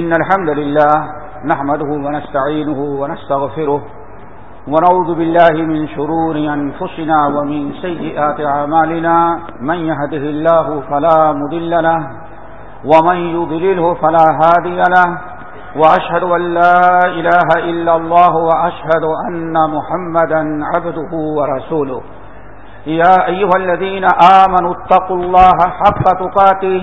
إن الحمد لله نحمده ونستعينه ونستغفره ونعوذ بالله من شرور أنفسنا ومن سيئات عمالنا من يهده الله فلا مدل له ومن يضلله فلا هادي له وأشهد أن لا إله إلا الله وأشهد أن محمدا عبده ورسوله يا أيها الذين آمنوا اتقوا الله حق تقاته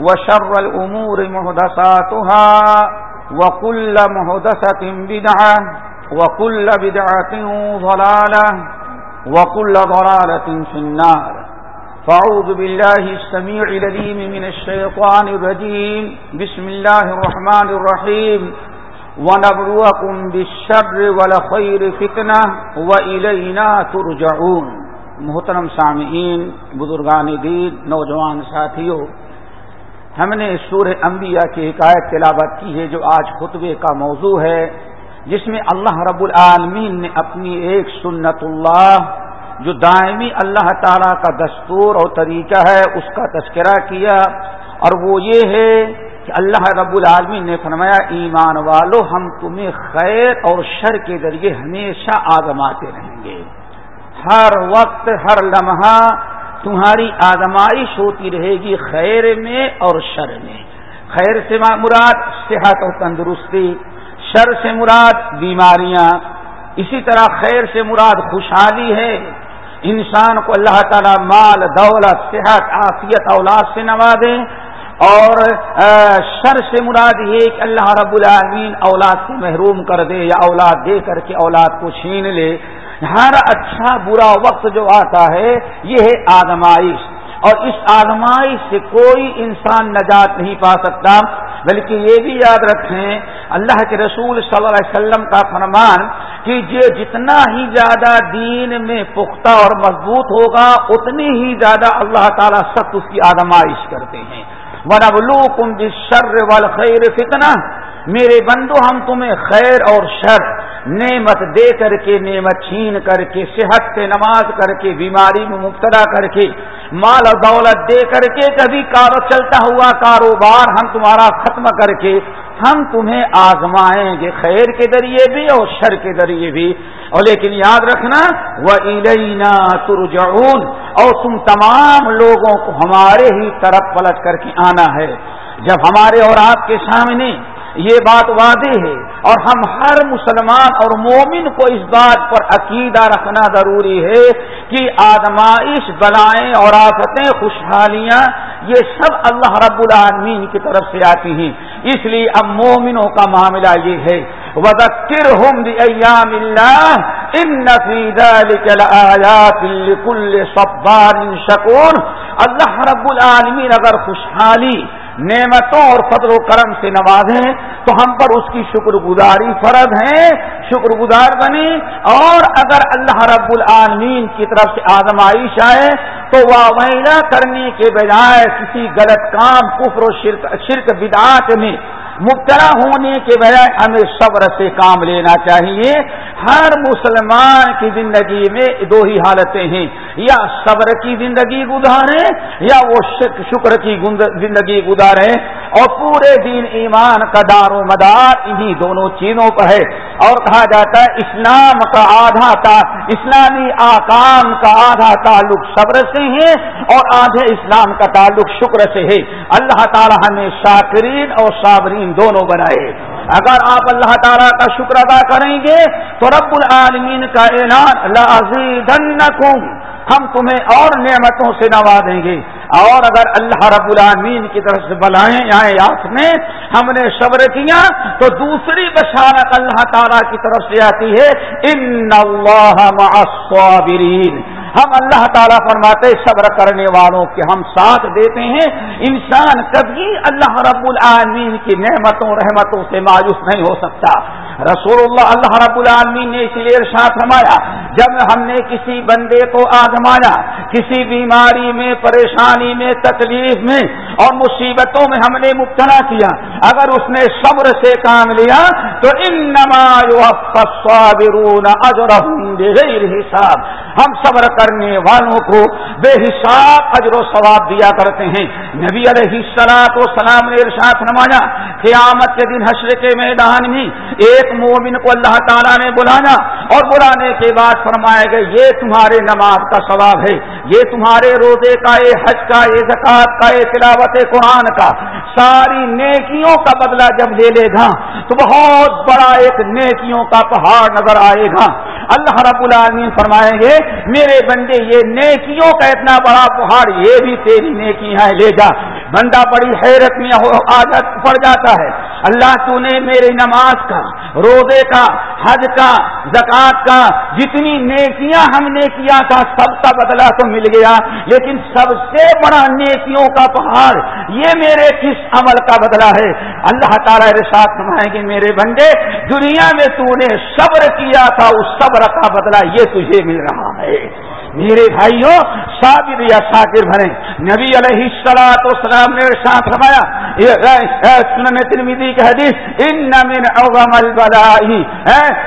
وشر الأمور مهدساتها وكل مهدسة بدعة وكل بدعة ضلالة وكل ضلالة في النار. فعوذ بالله السميع لليم من الشيطان الرجيم. بسم الله الرحمن الرحيم. ونبلوكم بالشر والخير فتنة وإلينا ترجعون. محترم سامعین، بزرگان دین، نوجوان ساتھیوں ہم نے سور انبیاء کی حکایت تلاوت کی ہے جو آج خطبے کا موضوع ہے، جس میں اللہ رب العالمین نے اپنی ایک سنت اللہ، جو دائمی اللہ تعالی کا دستور اور طریقہ ہے، اس کا تذکرہ کیا۔ اور وہ یہ ہے کہ اللہ رب العالمین نے فرمایا، ایمان والو، ہم تمہیں خیر اور شر کے ذریعے ہمیشہ آزماتے رہیں گے۔ ہر وقت، ہر لمحہ تمہاری آزمائش ہوتی رہے گی خیر میں اور شر میں۔ خیر سے مراد صحت اور تندرستی، شر سے مراد بیماریاں۔ اسی طرح خیر سے مراد خوشحالی ہے۔ انسان کو اللہ تعالی مال، دولت، صحت، عافیت، اولاد سے نوازے۔ اور شر سے مراد یہ کہ اللہ رب العالمین اولاد سے محروم کر دے یا اولاد دے کر کے اولاد کو چھین لے۔ ہر اچھا برا وقت جو آتا ہے، یہ ہے آدمائش اور اس آدمائش سے کوئی انسان نجات نہیں پا سکتا۔ بلکہ یہ بھی یاد رکھیں، اللہ کے رسول صلی اللہ علیہ وسلم کا فرمان کہ یہ جتنا ہی زیادہ دین میں پختہ اور مضبوط ہوگا، اتنی ہی زیادہ اللہ تعالیٰ سخت اس کی آدمائش کرتے ہیں۔ ورلو کم جس شر والخیر فتنہ میرے بندو، ہم تمہیں خیر اور شر نعمت دے کر کے، نعمت چھین کر کے، صحت سے نماز کر کے، بیماری میں مبتلا کر کے، مال اور دولت دے کر کے کبھی کارو چلتا ہوا کاروبار ہم تمہارا ختم کر کے ہم تمہیں آزمائیں گے، خیر کے ذریعے بھی اور شر کے ذریعے بھی۔ اور لیکن یاد رکھنا وہ علینا ترجعون۔ اور تم تمام لوگوں کو ہمارے ہی طرف پلٹ کر کے آنا ہے۔ جب ہمارے اور آپ کے سامنے یہ بات واضح ہے اور ہم ہر مسلمان اور مومن کو اس بات پر عقیدہ رکھنا ضروری ہے کہ آدمائش بلائیں اور آفتیں، خوشحالیاں، یہ سب اللہ رب العالمین کی طرف سے آتی ہیں۔ اس لیے اب مومنوں کا معاملہ یہ ہے۔ وزکر ہم ایام اللہ ان نفید کل صبار شکور اللہ رب العالمین اگر خوشحالی نعمتوں اور فضل و کرم سے نوازیں تو ہم پر اس کی شکر گزاری فرض ہے شکر گزار بنے اور اگر اللہ رب العالمین کی طرف سے آزمائش آئے تو واویلا کرنے کے بجائے کسی غلط کام، کفر و شرک شرک بدعات میں مبتلا ہونے کے بجائے ہمیں صبر سے کام لینا چاہیے۔ ہر مسلمان کی زندگی میں دو ہی حالتیں ہیں۔ یا صبر کی زندگی گزارے یا وہ شکر کی زندگی گزارے اور پورے دین ایمان کا دار و مدار انہی دونوں چیزوں پر ہے۔ اور کہا جاتا ہے اسلام کا آدھا تا، اسلامی آکام کا آدھا تعلق صبر سے ہے اور آدھے اسلام کا تعلق شکر سے ہے۔ اللہ تعالی ہمیں شاکرین اور صابرین دونوں بنائے۔ اگر آپ اللہ تعالیٰ کا شکر ادا کریں گے تو رب العالمین کا اعلان، لازیدنکم، ہم تمہیں اور نعمتوں سے نوازیں گے۔ اور اگر اللہ رب العالمین کی طرف سے بلائیں آئے آپ نے ہم نے صبر کیا، تو دوسری بشارت اللہ تعالیٰ کی طرف سے آتی ہے ان اللہ ہم اللہ تعالیٰ فرماتے صبر کرنے والوں کے ہم ساتھ دیتے ہیں۔ انسان کبھی اللہ رب العالمین کی نعمتوں، رحمتوں سے مایوس نہیں ہو سکتا۔ رسول اللہ اللہ رب العالمین نے اس لیے ارشاد فرمایا، جب ہم نے کسی بندے کو آزمایا، کسی بیماری میں، پریشانی میں، تکلیف میں اور مصیبتوں میں ہم نے مبتلا کیا، اگر اس نے صبر سے کام لیا تو ان حساب۔ ہم صبر کرنے والوں کو بے حساب اجر و ثواب دیا کرتے ہیں۔ نبی علیہ السلاط و سلام نے ارشاد نمایا قیامت کے دن حشر کے میدان میں ایک مومن کو اللہ تعالیٰ نے بلانا اور بلانے کے بعد فرمائے گئے یہ تمہارے نماز کا ثواب ہے، یہ تمہارے روزے کا، یہ حج کا، یہ زکات کا، یہ تلاوت قرآن کا۔ ساری نیکیوں کا بدلہ جب لے لے گا تو بہت بڑا ایک نیکیوں کا پہاڑ نظر آئے گا۔ اللہ رب العالمین فرمائیں گے، میرے بندے، یہ نیکیوں کا اتنا بڑا پہاڑ، یہ بھی تیری نیکی ہے لے جا۔ بندہ بڑی حیرت میں عادت پڑ جاتا ہے۔ اللہ تو نے میرے نماز کا روزے کا، حج کا زکات کا، جتنی نیکیاں ہم نے کیا تھا، سب کا بدلہ تو مل گیا۔ لیکن سب سے بڑا نیکیوں کا پہاڑ، یہ میرے کس عمل کا بدلہ ہے؟ اللہ تعالیٰ ساتھ فرمائیں گے میرے بندے، دنیا میں تو نے صبر کیا تھا، اس صبر کا بدلہ یہ تجھے مل رہا ہے۔ میرے بھائیوں صابر یا شاکر بنے نبی علیہ السلاط سلام نے ساتھ روایا سنن ترمیدی کی حدیث، ان من اعظم البلائی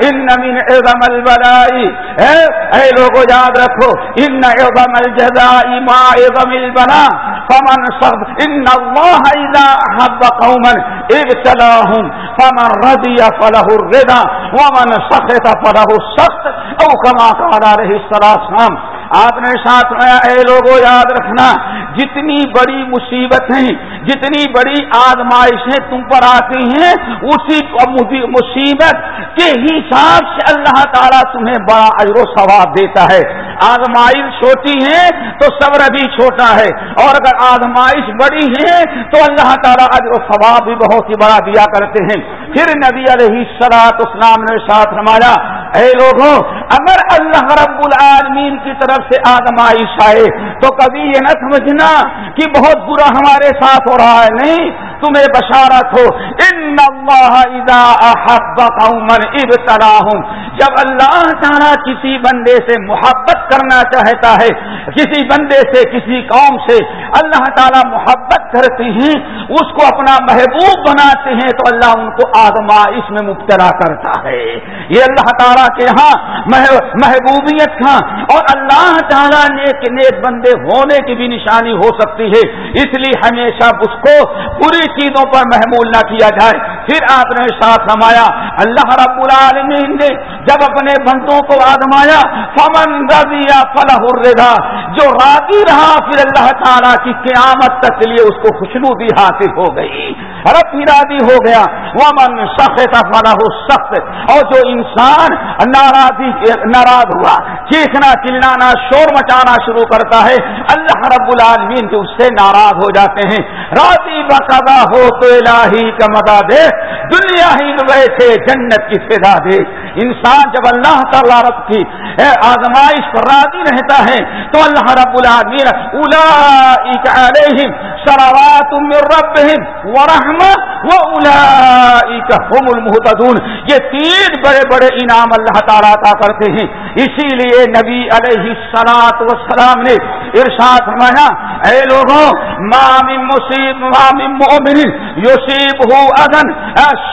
ان من اعظم البلائی اے لوگوں یاد رکھو، ان اعظم الجزائی ما اعظم البلا فمن صد ان اللہ اذا حب قوما ابتلاهم فمن رضی فله الرضا، ومن سخط فله السخط او کما قال علیہ السلام آپ نے ساتھ میں اے لوگوں یاد رکھنا، جتنی بڑی مصیبتیں جتنی بڑی آزمائشیں تم پر آتی ہیں، اسی مصیبت کے حساب سے اللہ تعالیٰ تمہیں بڑا اجر و ثواب دیتا ہے۔ آزمائش چھوٹی ہے تو صبر بھی چھوٹا ہے۔ اور اگر آزمائش بڑی ہے تو اللہ تعالیٰ اجر و ثواب بھی بہت ہی بڑا دیا کرتے ہیں۔ پھر نبی علیہ سلاط اسلام نے ساتھ رمایا اے لوگوں، اگر اللہ رب العالمین کی طرف سے آدمائش آئے تو کبھی یہ نہ سمجھنا کہ بہت برا ہمارے ساتھ ہو رہا ہے۔ نہیں تمہیں بشارت ہو۔ ان اللہ اذا احب قوما ابتلاهم جب اللہ تعالیٰ کسی بندے سے محبت کرنا چاہتا ہے، کسی بندے سے، کسی قوم سے اللہ تعالیٰ محبت کرتے ہیں، اس کو اپنا محبوب بناتے ہیں، تو اللہ ان کو آدمائش میں مبتلا کرتا ہے۔ یہ اللہ تعالیٰ کے ہاں محبوبیت کا اور اللہ تعالیٰ نیک نیک بندے ہونے کی بھی نشانی ہو سکتی ہے۔ اس لیے ہمیشہ اس کو پوری چیزوں پر محمول نہ کیا جائے۔ پھر آپ نے ساتھ نمایا اللہ رب العالمین نے جب اپنے بندوں کو آدمایا فمن رضیا فلاح الرضا، جو راضی رہا، پھر اللہ تعالیٰ کی قیامت تک لیے اس کو خوشبو بھی حاصل ہو گئی۔ رب راضی ہو گیا۔ ومن سخت فلاح سخت اور جو انسان ناراضی ناراض ہوا، چیخنا، چلانا، شور مچانا شروع کرتا ہے، اللہ رب العالمین جو اس سے ناراض ہو جاتے ہیں۔ راضی بقضا ہو تو الہی کا مدا دے، دنیا ہی ویسے جنت کی فضا دے۔ انسان جب اللہ تعالیٰ رب کی آزمائش پر راضی رہتا ہے، تو اللہ رب العالمین اولئک علیہم سراوات من ربہم و هم المہتدون یہ تین بڑے بڑے انعام اللہ تعالیٰ عطا کرتے ہیں۔ اسی لیے نبی علیہ السلام والسلام نے ارشاد فرمایا، اے لوگوں، ما من مصیب، ما من مؤمن یصیب ہو اذن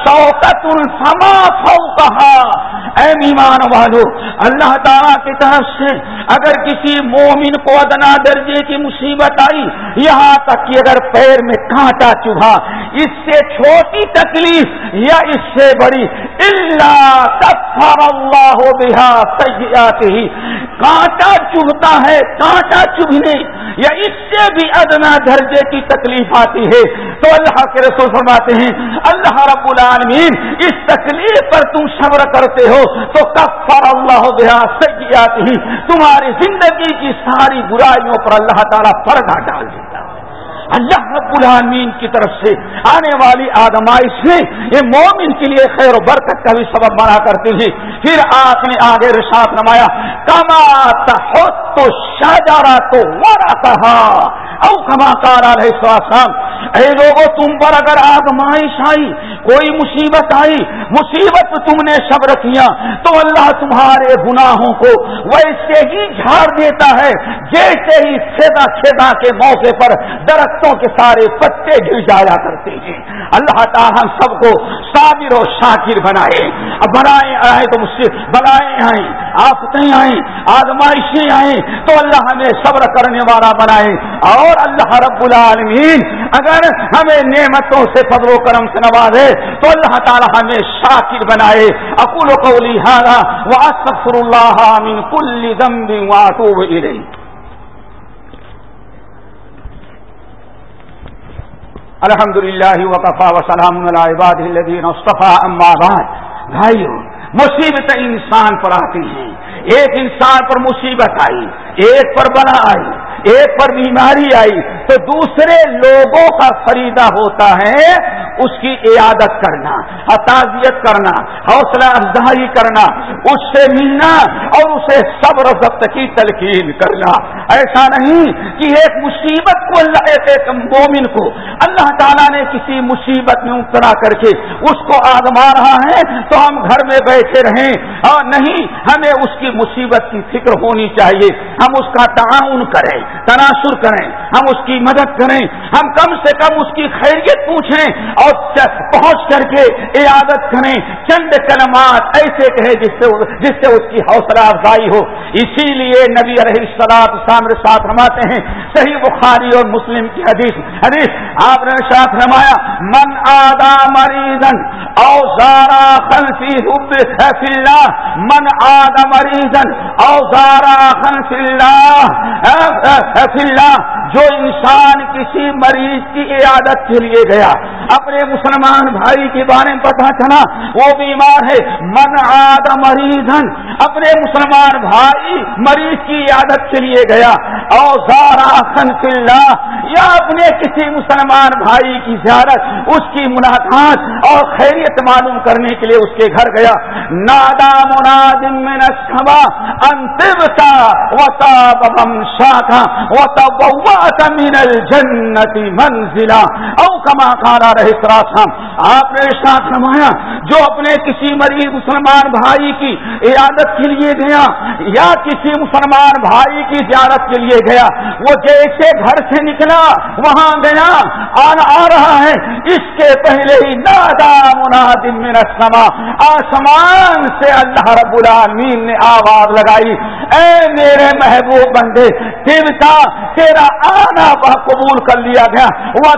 شوقت الفما فوقها۔ اے ایمان والو، اللہ تعالیٰ کی طرف سے اگر کسی مومن کو ادنا درجے کی مصیبت آئی، یہاں تک کہ اگر پیر میں کانٹا چبھا، اس سے چھوٹی تکلیف یا اس سے بڑی اللہ اللہ بہا سیاحت ہی کانٹا چبھتا ہے، کانٹا چبھنے یا اس سے بھی ادنا درجے کی تکلیف آتی ہے، تو اللہ کے رسول فرماتے ہیں، اللہ رب العالمین، اس تکلیف پر تم صبر کرتے ہو، تو کفر اللہ سیاتی ہی تمہاری زندگی کی ساری برائیوں پر اللہ تعالیٰ پردہ ڈال دے۔ اللہ رب العالمین کی طرف سے آنے والی آدمائش میں یہ مومن کے لیے خیر و برکت کا بھی سبب بنا کرتی تھی پھر آپ نے آگے رشاط نمایا کماتا ہو تو شاہجارا تو ورا کہا او کما کار رہے اے لوگوں تم پر اگر آگمائش آئی، کوئی مصیبت آئی، مصیبت تم نے صبر کیا تو اللہ تمہارے گناہوں کو ویسے ہی جھاڑ دیتا ہے، جیسے ہی کھیدا چھدا کے موقع پر درختوں کے سارے پتے گر جایا کرتے ہیں۔ اللہ تعالیٰ ہم سب کو صابر و شاکر بنائے۔ اب بنائے آئے تو مجھ سے بنائے آئیں آفتیں آئیں، آزمائشیں آئیں، تو اللہ ہمیں صبر کرنے والا بنائے۔ اور اللہ رب العالمین، اگر ہمیں نعمتوں سے فضل و کرم سے نوازے تو اللہ تعالی ہمیں شاکر بنائے۔ اکول و قولی ہارا واسطر اللہ من کل ذنب واتوب الیہ الحمد للہ وقفا وسلام علی عباد الذین اصطفى اما بعد. بھائیو، مصیبت انسان پر آتی ہیں ایک انسان پر مصیبت آئی، ایک پر بنا آئی، ایک پر بیماری آئی، تو دوسرے لوگوں کا خریدا ہوتا ہے اس کی عیادت کرنا تعزیت کرنا، حوصلہ افزائی کرنا، اس سے ملنا اور اسے صبر و ضبط کی تلقین کرنا۔ ایسا نہیں کہ ایک مصیبت کو اللہ ایک مومن کو اللہ تعالیٰ کسی مصیبت میں اترا کر کے، اس کو آدما رہا ہے تو ہم گھر میں بیٹھے رہیں۔ اور نہیں، ہمیں اس کی مصیبت کی فکر ہونی چاہیے۔ ہم اس کا تعاون کریں تناسر کریں، ہم اس کی مدد کریں۔ ہم کم سے کم اس کی خیریت پوچھیں اور پہنچ کر کے عیادت کریں۔ چند کلمات ایسے کہیں جس سے جس سے اس کی حوصلہ افزائی ہو۔ اسی لیے نبی علیہ السلام سامر ساتھ رماتے ہیں، صحیح بخاری اور مسلم کی حدیث۔ حدیث، آپ نے ساتھ فرمایا من آدا مریضن او زارا خلفی حب اللہ من آدا مریضن او زارا خلفی اللہ جو انسان کسی مریض کی عیادت کے لیے گیا، اپنے مسلمان بھائی کے بارے میں پتا چلا، وہ بیمار ہے. من آد مریض اپنے مسلمان بھائی مریض کی عیادت کے لیے گیا. اوزارا اللہ یا اپنے کسی مسلمان بھائی کی زیارت، اس کی ملاقات. اور خیریت معلوم کرنے کے لیے اس کے گھر گیا۔ نادا مناد من انتبتا وطاب شاخا وطبوات من الجنت منزلا۔ او کما کارا رہے سراسم آپ نے ساتھ نمایا جو اپنے کسی مریض مسلمان بھائی کی عیادت کے لیے گیا یا کسی مسلمان بھائی کی زیارت کے لیے گیا، وہ جیسے گھر سے نکلا، وہاں گیا آنا آ رہا ہے۔ اس کے پہلے ہی نادا منادم من السما آسمان سے اللہ رب العالمین نے آواز لگائی، اے میرے محبوب بندے تیرا آنا قبول کر لیا گیا۔ وہ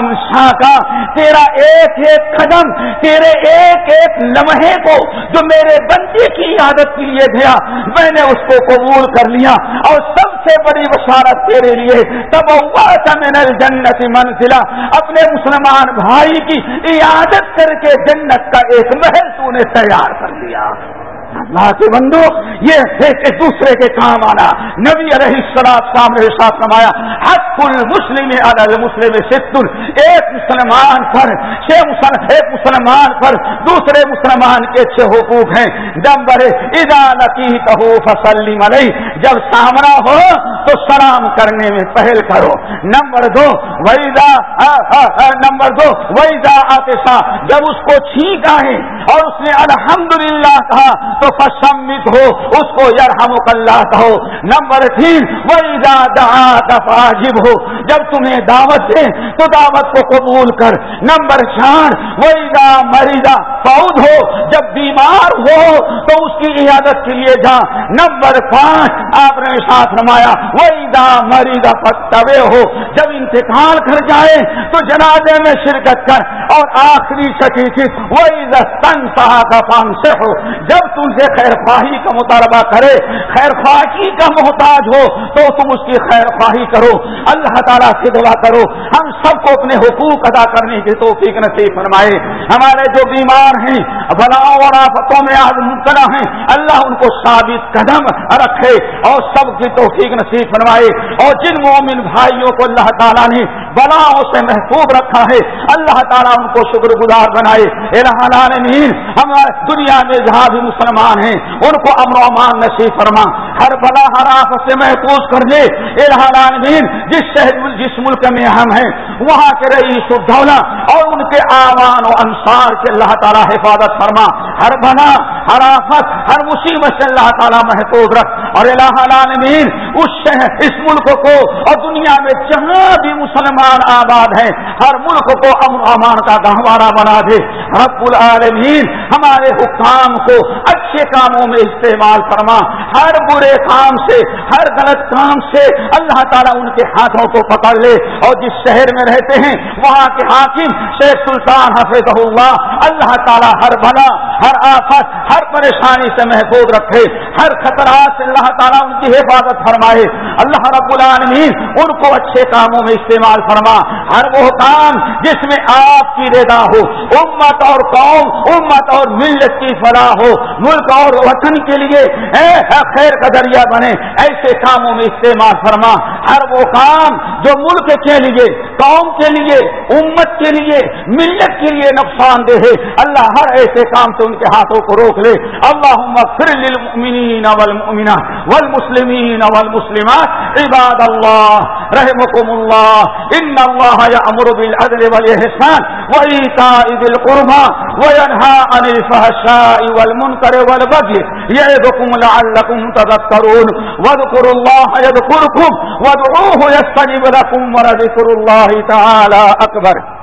تاب کا، تیرا ایک ایک قدم، تیرے ایک ایک لمحے کو جو میرے بندے کی عادت کے لیے گیا، میں نے اس کو قبول کر لیا۔ اور سب سے بڑی بشارت تیرے لیے تب ہوا تھا میں نے منزلہ۔ اپنے مسلمان بھائی کی عادت کر کے جنت کا ایک محل تو نے تیار کر لیا۔ اللہ کے بندو، یہ ایک دوسرے کے کام آنا۔ نبی علیہ السلام سامنے ساتھ نمایا حق المسلم علی مسلم ست۔ ایک مسلمان پر ایک مسلمان پر دوسرے مسلمان کے چھ حقوق ہیں۔ دمبر ادا نتی کہو فسلم علیہ۔ جب سامنا ہو تو سلام کرنے میں پہل کرو۔ نمبر دو ویدا نمبر دو ویدا آتے جب اس کو چھینک آئے اور اس نے الحمدللہ کہا، تو فسمت ہو، اس کو یرحم اللہ کہو۔ نمبر تین ویزا وہی فاجب ہو۔ جب تمہیں دعوت دے، تو دعوت کو قبول کر۔ نمبر چار وہی دا مریضا پود ہو۔ جب بیمار ہو، تو اس کی عیادت کے لیے جا۔ نمبر پانچ آپ نے ساتھ نمایا وہی دا مریضا پتوے ہو جب انتقال کر جائے، تو جنازے میں شرکت کر۔ اور آخری شکی تھی وہی تن کا پان سے ہو جب تم سے خیر خواہی کا مطالبہ کرے خیر خواہی کا محتاج ہو، تو تم اس کی خیر خواہی کرو۔ اللہ تعالیٰ سے دعا کرو۔ ہم سب کو اپنے حقوق ادا کرنے کی توفیق نصیب فرمائے۔ ہمارے جو بیمار ہیں بلاؤ اور آفتوں میں آج مبتلا ہیں۔ اللہ ان کو ثابت قدم رکھے اور سب کی توفیق نصیب فرمائے۔ اور جن مومن بھائیوں کو اللہ تعالیٰ نے بلاؤں سے محفوظ رکھا ہے۔ اللہ تعالیٰ ان کو شکر گزار بنائے العالمین ہمارے دنیا میں جہاں بھی مسلمان ہیں، ان کو امن و امان نصیب فرما۔ ہر بلا ہر آفت سے محفوظ کر دے العالمین، جس شہر، جس ملک میں ہم ہیں، وہاں کے رئیس الدولہ اور ان کے آوان و انصار کے اللہ تعالیٰ حفاظت فرما۔ ہر بنا ہر آفت ہر مصیبت سے اللہ تعالیٰ محفوظ رکھ۔ اور الہ العالمین اس شہر اس ملک کو اور دنیا میں جہاں بھی مسلمان آباد ہیں، ہر ملک کو امن امان کا گہوارہ بنا دے۔ رب العالمین ہمارے حکام کو اچھے کاموں میں استعمال فرما۔ ہر برے کام سے، ہر غلط کام سے اللہ تعالیٰ ان کے ہاتھوں کو پکڑ لے۔ اور جس شہر میں رہتے ہیں، وہاں کے حاکم شیخ سلطان حفظ اللہ اللہ تعالیٰ ہر بنا ہر آفت، ہر پریشانی سے محفوظ رکھے۔ ہر خطرات سے اللہ تعالیٰ ان کی حفاظت فرما۔ فرمائے، اللہ رب العالمین ان کو اچھے کاموں میں استعمال فرما۔ ہر وہ کام جس میں آپ کی ردا ہو، امت اور قوم، امت اور ملت کی فلاح ہو، ملک اور وطن کے لیے خیر کا ذریعہ بنے، ایسے کاموں میں استعمال فرما۔ ہر وہ کام جو ملک کے لیے، قوم کے لیے، امت کے لیے، ملت کے لیے نقصان دہ ہے۔ اللہ ہر ایسے کام سے ان کے ہاتھوں کو روک لے۔ اللہ پھر للمؤمنین والمؤمنات والمسلمین والمسلمات. عباد اللہ رحمكم الله ان الله يأمر بالعدل والإحسان وإيتاء ذي القربى وينهى عن الفحشاء والمنكر والبغي يعظكم لعلكم تذكرون واذكروا الله يذكركم وادعوه يستجب لكم ولذكر الله تعالى أكبر